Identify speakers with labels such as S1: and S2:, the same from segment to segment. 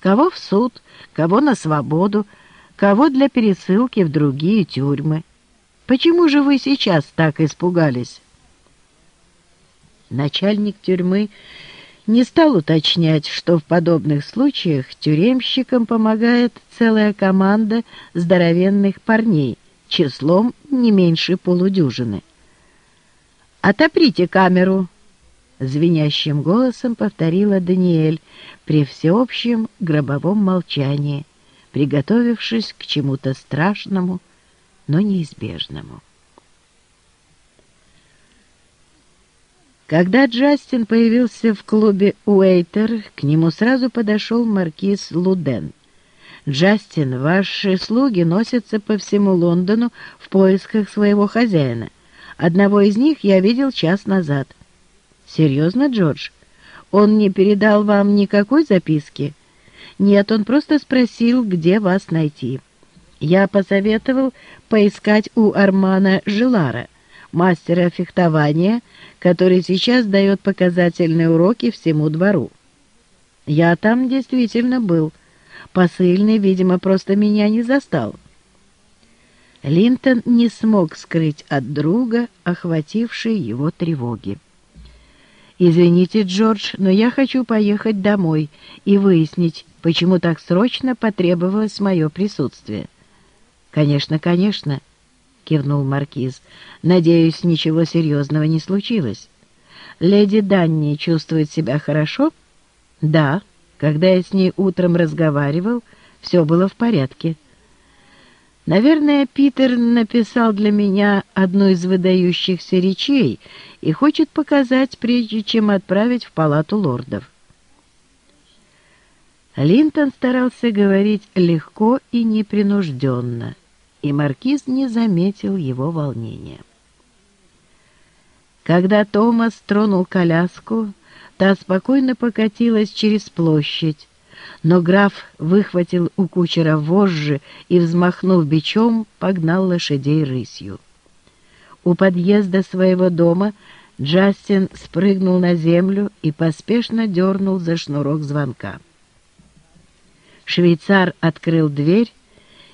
S1: Кого в суд, кого на свободу, кого для пересылки в другие тюрьмы. Почему же вы сейчас так испугались?» Начальник тюрьмы не стал уточнять, что в подобных случаях тюремщикам помогает целая команда здоровенных парней, числом не меньше полудюжины. «Отоприте камеру!» — звенящим голосом повторила Даниэль при всеобщем гробовом молчании, приготовившись к чему-то страшному, но неизбежному. Когда Джастин появился в клубе Уэйтер, к нему сразу подошел маркиз Луден. «Джастин, ваши слуги носятся по всему Лондону в поисках своего хозяина. Одного из них я видел час назад». «Серьезно, Джордж? Он не передал вам никакой записки?» «Нет, он просто спросил, где вас найти». Я посоветовал поискать у Армана Желара, мастера фехтования, который сейчас дает показательные уроки всему двору. Я там действительно был. Посыльный, видимо, просто меня не застал. Линтон не смог скрыть от друга охватившие его тревоги. «Извините, Джордж, но я хочу поехать домой и выяснить, почему так срочно потребовалось мое присутствие». «Конечно, конечно», кивнул Маркиз. «Надеюсь, ничего серьезного не случилось. Леди Данни чувствует себя хорошо?» «Да. Когда я с ней утром разговаривал, все было в порядке». Наверное, Питер написал для меня одну из выдающихся речей и хочет показать, прежде чем отправить в палату лордов. Линтон старался говорить легко и непринужденно и маркиз не заметил его волнения. Когда Томас тронул коляску, та спокойно покатилась через площадь, но граф выхватил у кучера вожжи и, взмахнув бичом, погнал лошадей рысью. У подъезда своего дома Джастин спрыгнул на землю и поспешно дернул за шнурок звонка. Швейцар открыл дверь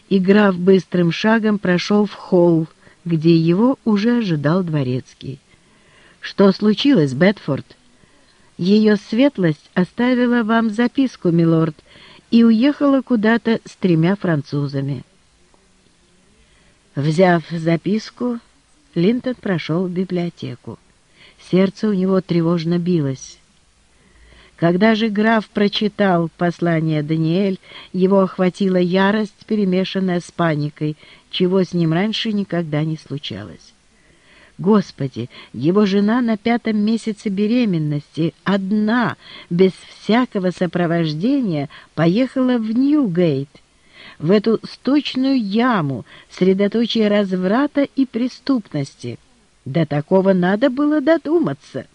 S1: и граф быстрым шагом прошел в холл, где его уже ожидал дворецкий. «Что случилось, Бетфорд?» «Ее светлость оставила вам записку, милорд, и уехала куда-то с тремя французами». Взяв записку, Линтон прошел в библиотеку. Сердце у него тревожно билось. Когда же граф прочитал послание Даниэль, его охватила ярость, перемешанная с паникой, чего с ним раньше никогда не случалось. Господи, его жена на пятом месяце беременности, одна, без всякого сопровождения, поехала в Ньюгейт, в эту сточную яму, средоточие разврата и преступности. До такого надо было додуматься.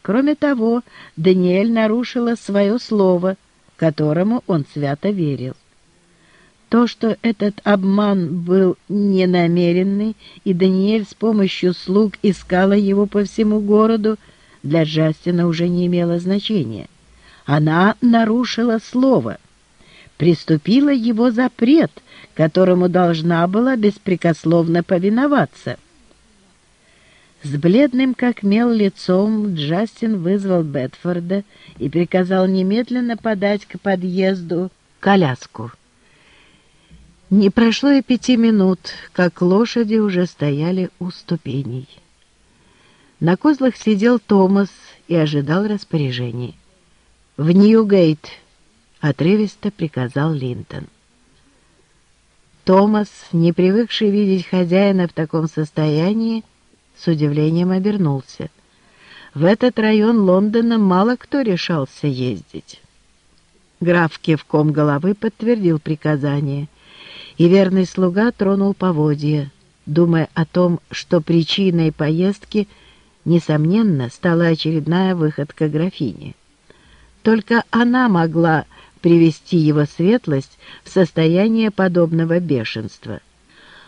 S1: Кроме того, Даниэль нарушила свое слово, которому он свято верил. То, что этот обман был ненамеренный, и Даниэль с помощью слуг искала его по всему городу, для Джастина уже не имело значения. Она нарушила слово, приступила его запрет, которому должна была беспрекословно повиноваться — с бледным как мел лицом Джастин вызвал Бетфорда и приказал немедленно подать к подъезду коляску. Не прошло и пяти минут, как лошади уже стояли у ступеней. На козлах сидел Томас и ожидал распоряжений. «В Ньюгейт!» — отрывисто приказал Линтон. Томас, не привыкший видеть хозяина в таком состоянии, с удивлением обернулся. В этот район Лондона мало кто решался ездить. Граф кивком головы подтвердил приказание, и верный слуга тронул поводья, думая о том, что причиной поездки, несомненно, стала очередная выходка графини. Только она могла привести его светлость в состояние подобного бешенства —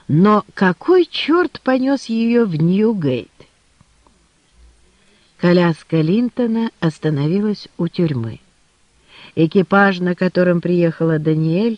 S1: но какой черт понес ее в Ньюгейт? Коляска Линтона остановилась у тюрьмы. Экипаж, на котором приехала Даниэль,